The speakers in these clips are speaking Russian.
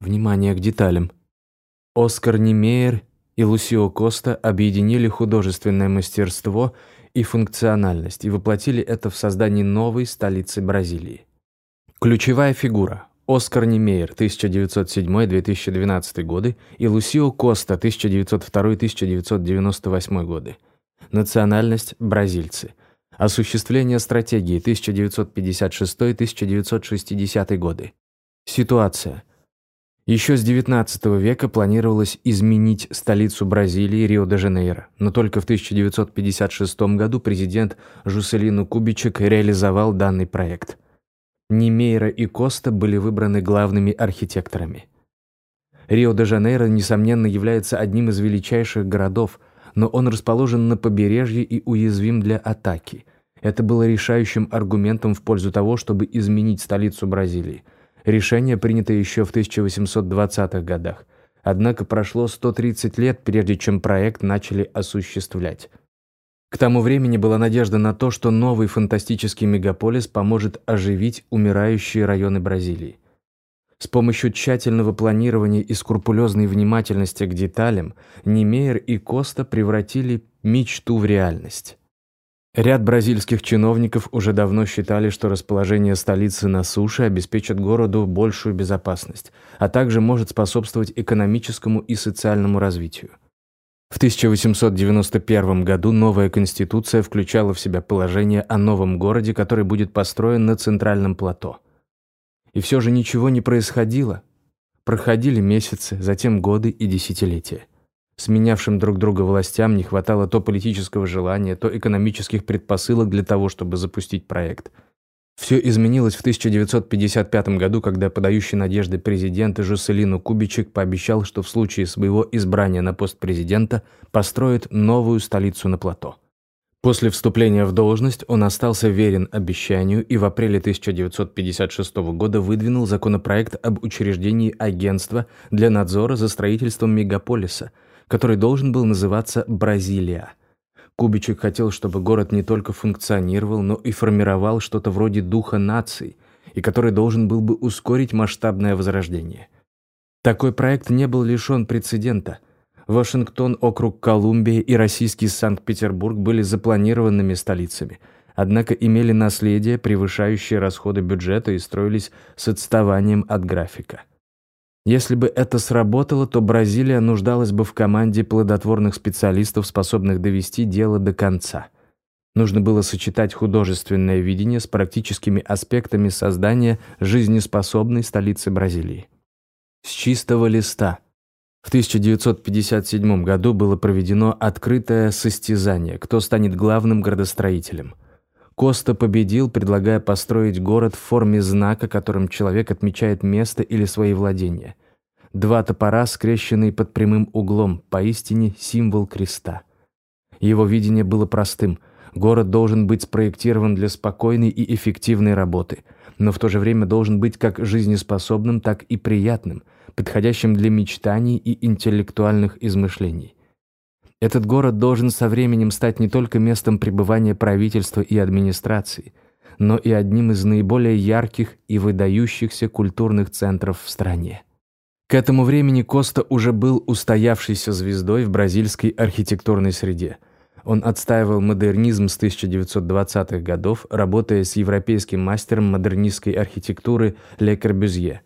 Внимание к деталям. Оскар Немейер и Лусио Коста объединили художественное мастерство и функциональность и воплотили это в создании новой столицы Бразилии. Ключевая фигура – Оскар Немейер, 1907-2012 годы, и Лусио Коста, 1902-1998 годы. Национальность – бразильцы. Осуществление стратегии 1956-1960 годы. Ситуация – еще с XIX века планировалось изменить столицу Бразилии Рио-де-Жанейро, но только в 1956 году президент Жуселину Кубичек реализовал данный проект. Немейра и Коста были выбраны главными архитекторами. Рио-де-Жанейро, несомненно, является одним из величайших городов, но он расположен на побережье и уязвим для атаки. Это было решающим аргументом в пользу того, чтобы изменить столицу Бразилии – Решение принято еще в 1820-х годах. Однако прошло 130 лет, прежде чем проект начали осуществлять. К тому времени была надежда на то, что новый фантастический мегаполис поможет оживить умирающие районы Бразилии. С помощью тщательного планирования и скрупулезной внимательности к деталям Немейер и Коста превратили мечту в реальность. Ряд бразильских чиновников уже давно считали, что расположение столицы на суше обеспечит городу большую безопасность, а также может способствовать экономическому и социальному развитию. В 1891 году новая конституция включала в себя положение о новом городе, который будет построен на центральном плато. И все же ничего не происходило. Проходили месяцы, затем годы и десятилетия. Сменявшим друг друга властям не хватало то политического желания, то экономических предпосылок для того, чтобы запустить проект. Все изменилось в 1955 году, когда подающий надежды президент Жуселину Кубичек пообещал, что в случае своего избрания на пост президента построит новую столицу на плато. После вступления в должность он остался верен обещанию и в апреле 1956 года выдвинул законопроект об учреждении агентства для надзора за строительством мегаполиса – который должен был называться Бразилия. Кубичек хотел, чтобы город не только функционировал, но и формировал что-то вроде духа нации, и который должен был бы ускорить масштабное возрождение. Такой проект не был лишен прецедента. Вашингтон, округ Колумбия и российский Санкт-Петербург были запланированными столицами, однако имели наследие, превышающее расходы бюджета и строились с отставанием от графика. Если бы это сработало, то Бразилия нуждалась бы в команде плодотворных специалистов, способных довести дело до конца. Нужно было сочетать художественное видение с практическими аспектами создания жизнеспособной столицы Бразилии. С чистого листа. В 1957 году было проведено открытое состязание, кто станет главным градостроителем – Коста победил, предлагая построить город в форме знака, которым человек отмечает место или свои владения. Два топора, скрещенные под прямым углом, поистине символ креста. Его видение было простым. Город должен быть спроектирован для спокойной и эффективной работы, но в то же время должен быть как жизнеспособным, так и приятным, подходящим для мечтаний и интеллектуальных измышлений. Этот город должен со временем стать не только местом пребывания правительства и администрации, но и одним из наиболее ярких и выдающихся культурных центров в стране. К этому времени Коста уже был устоявшейся звездой в бразильской архитектурной среде. Он отстаивал модернизм с 1920-х годов, работая с европейским мастером модернистской архитектуры Ле Корбюзье –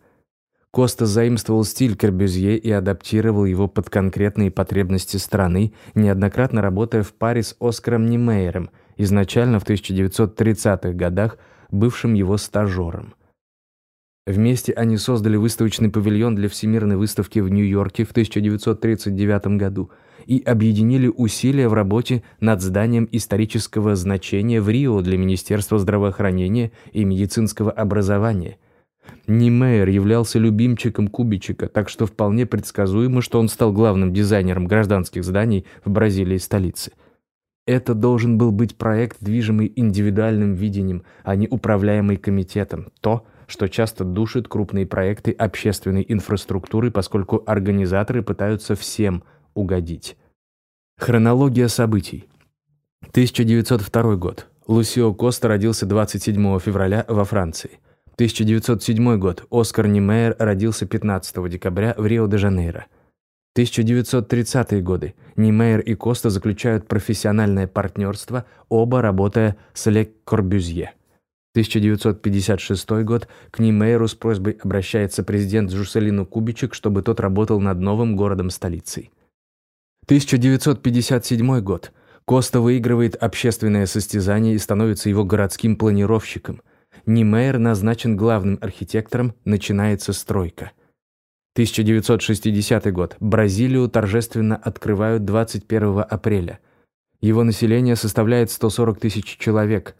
Коста заимствовал стиль Корбюзье и адаптировал его под конкретные потребности страны, неоднократно работая в паре с Оскаром Немейером, изначально в 1930-х годах бывшим его стажером. Вместе они создали выставочный павильон для Всемирной выставки в Нью-Йорке в 1939 году и объединили усилия в работе над зданием исторического значения в Рио для Министерства здравоохранения и медицинского образования – Нимейер являлся любимчиком Кубичика, так что вполне предсказуемо, что он стал главным дизайнером гражданских зданий в Бразилии столицы. Это должен был быть проект, движимый индивидуальным видением, а не управляемый комитетом. То, что часто душит крупные проекты общественной инфраструктуры, поскольку организаторы пытаются всем угодить. Хронология событий. 1902 год. Лусио Коста родился 27 февраля во Франции. 1907 год. Оскар Немейер родился 15 декабря в Рио-де-Жанейро. 1930-е годы. Немейер и Коста заключают профессиональное партнерство, оба работая с Ле Корбюзье. 1956 год. К Немейеру с просьбой обращается президент Жуселину Кубичек, чтобы тот работал над новым городом-столицей. 1957 год. Коста выигрывает общественное состязание и становится его городским планировщиком – Нимейер назначен главным архитектором, начинается стройка. 1960 год. Бразилию торжественно открывают 21 апреля. Его население составляет 140 тысяч человек.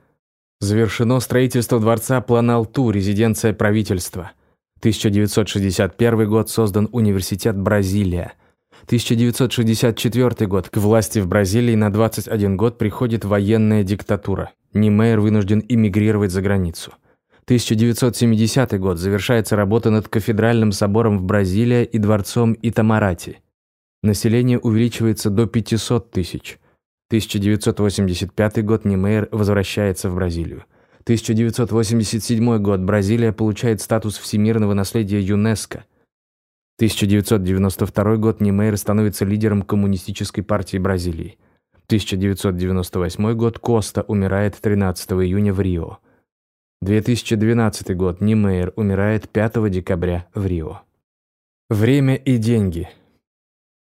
Завершено строительство дворца Планалту, резиденция правительства. 1961 год создан университет Бразилия. 1964 год. К власти в Бразилии на 21 год приходит военная диктатура. Нимейр вынужден эмигрировать за границу. 1970 год. Завершается работа над кафедральным собором в Бразилии и дворцом Итамарати. Население увеличивается до 500 тысяч. 1985 год. Нимейр возвращается в Бразилию. 1987 год. Бразилия получает статус всемирного наследия ЮНЕСКО. 1992 год. Нимейр становится лидером Коммунистической партии Бразилии. 1998 год. Коста умирает 13 июня в Рио. 2012 год. Нимейр умирает 5 декабря в Рио. Время и деньги.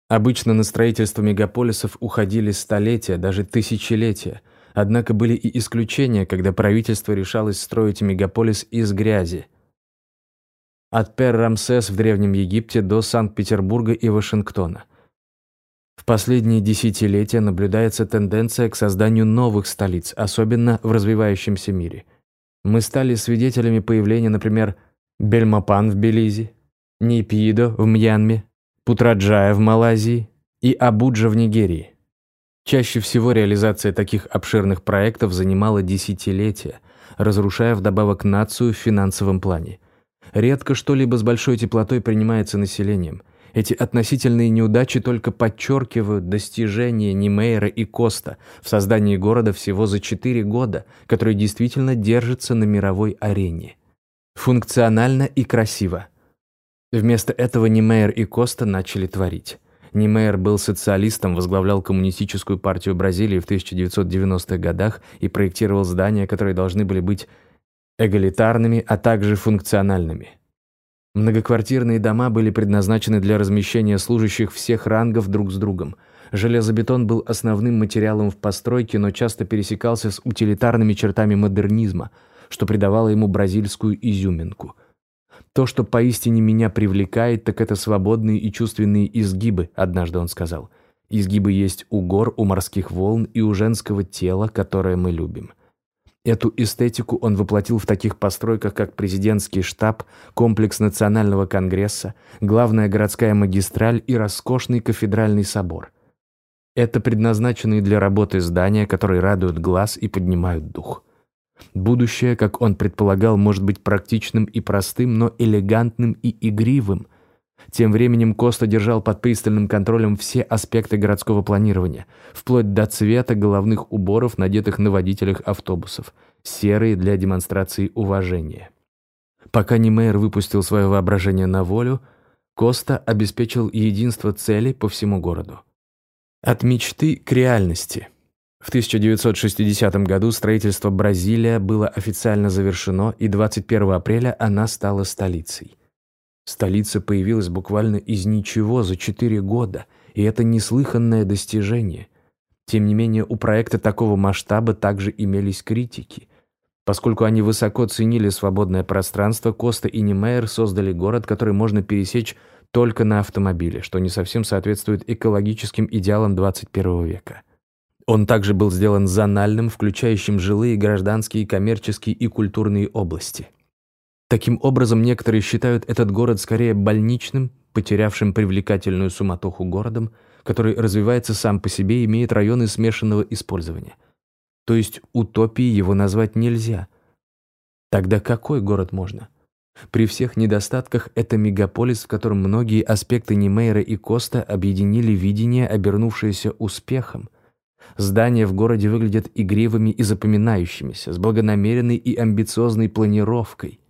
Обычно на строительство мегаполисов уходили столетия, даже тысячелетия. Однако были и исключения, когда правительство решалось строить мегаполис из грязи. От Пер-Рамсес в Древнем Египте до Санкт-Петербурга и Вашингтона. В последние десятилетия наблюдается тенденция к созданию новых столиц, особенно в развивающемся мире. Мы стали свидетелями появления, например, Бельмапан в Белизе, Нейпидо в Мьянме, Путраджая в Малайзии и Абуджа в Нигерии. Чаще всего реализация таких обширных проектов занимала десятилетия, разрушая вдобавок нацию в финансовом плане. Редко что-либо с большой теплотой принимается населением – эти относительные неудачи только подчеркивают достижения Немейра и Коста в создании города всего за четыре года, который действительно держится на мировой арене. Функционально и красиво. Вместо этого Немейр и Коста начали творить. Немейр был социалистом, возглавлял Коммунистическую партию Бразилии в 1990-х годах и проектировал здания, которые должны были быть эгалитарными, а также функциональными – Многоквартирные дома были предназначены для размещения служащих всех рангов друг с другом. Железобетон был основным материалом в постройке, но часто пересекался с утилитарными чертами модернизма, что придавало ему бразильскую изюминку. «То, что поистине меня привлекает, так это свободные и чувственные изгибы», — однажды он сказал. «Изгибы есть у гор, у морских волн и у женского тела, которое мы любим». Эту эстетику он воплотил в таких постройках, как президентский штаб, комплекс Национального конгресса, главная городская магистраль и роскошный кафедральный собор. Это предназначенные для работы здания, которые радуют глаз и поднимают дух. Будущее, как он предполагал, может быть практичным и простым, но элегантным и игривым, тем временем Коста держал под пристальным контролем все аспекты городского планирования, вплоть до цвета головных уборов, надетых на водителях автобусов, серые для демонстрации уважения. Пока Немейр выпустил свое воображение на волю, Коста обеспечил единство целей по всему городу. От мечты к реальности. В 1960 году строительство Бразилия было официально завершено, и 21 апреля она стала столицей. Столица появилась буквально из ничего за четыре года, и это неслыханное достижение. Тем не менее, у проекта такого масштаба также имелись критики. Поскольку они высоко ценили свободное пространство, Коста и Немейер создали город, который можно пересечь только на автомобиле, что не совсем соответствует экологическим идеалам 21 века. Он также был сделан зональным, включающим жилые, гражданские, коммерческие и культурные области – Таким образом, некоторые считают этот город скорее больничным, потерявшим привлекательную суматоху городом, который развивается сам по себе и имеет районы смешанного использования. То есть утопией его назвать нельзя. Тогда какой город можно? При всех недостатках это мегаполис, в котором многие аспекты Немейра и Коста объединили видение, обернувшееся успехом. Здания в городе выглядят игривыми и запоминающимися, с благонамеренной и амбициозной планировкой.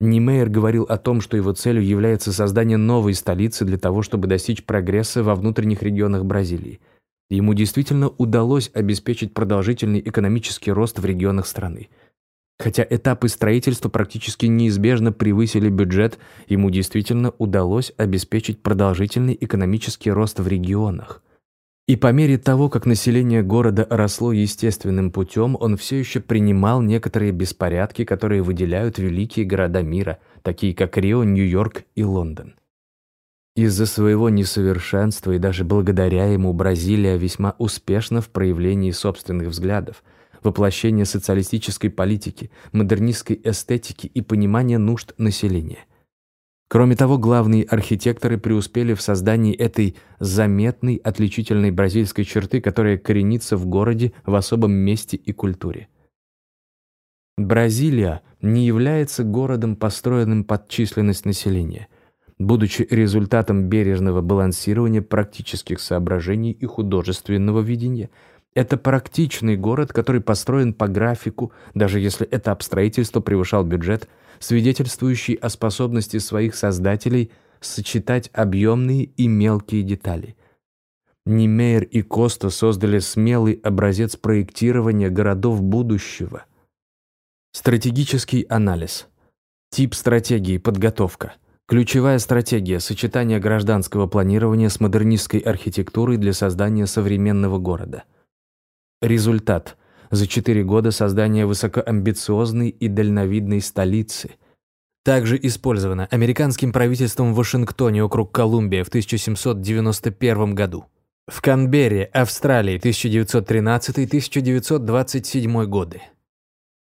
Немейер говорил о том, что его целью является создание новой столицы для того, чтобы достичь прогресса во внутренних регионах Бразилии. Ему действительно удалось обеспечить продолжительный экономический рост в регионах страны. Хотя этапы строительства практически неизбежно превысили бюджет, ему действительно удалось обеспечить продолжительный экономический рост в регионах. И по мере того, как население города росло естественным путем, он все еще принимал некоторые беспорядки, которые выделяют великие города мира, такие как Рио, Нью-Йорк и Лондон. Из-за своего несовершенства и даже благодаря ему Бразилия весьма успешна в проявлении собственных взглядов, воплощении социалистической политики, модернистской эстетики и понимания нужд населения. Кроме того, главные архитекторы преуспели в создании этой заметной отличительной бразильской черты, которая коренится в городе в особом месте и культуре. Бразилия не является городом, построенным под численность населения, будучи результатом бережного балансирования практических соображений и художественного видения – это практичный город, который построен по графику, даже если это обстроительство превышал бюджет, свидетельствующий о способности своих создателей сочетать объемные и мелкие детали. Немейр и Коста создали смелый образец проектирования городов будущего. Стратегический анализ. Тип стратегии, подготовка. Ключевая стратегия – сочетание гражданского планирования с модернистской архитектурой для создания современного города. Результат – за четыре года создания высокоамбициозной и дальновидной столицы. Также использовано американским правительством в Вашингтоне, округ Колумбия, в 1791 году. В Канберре, Австралии, 1913-1927 годы.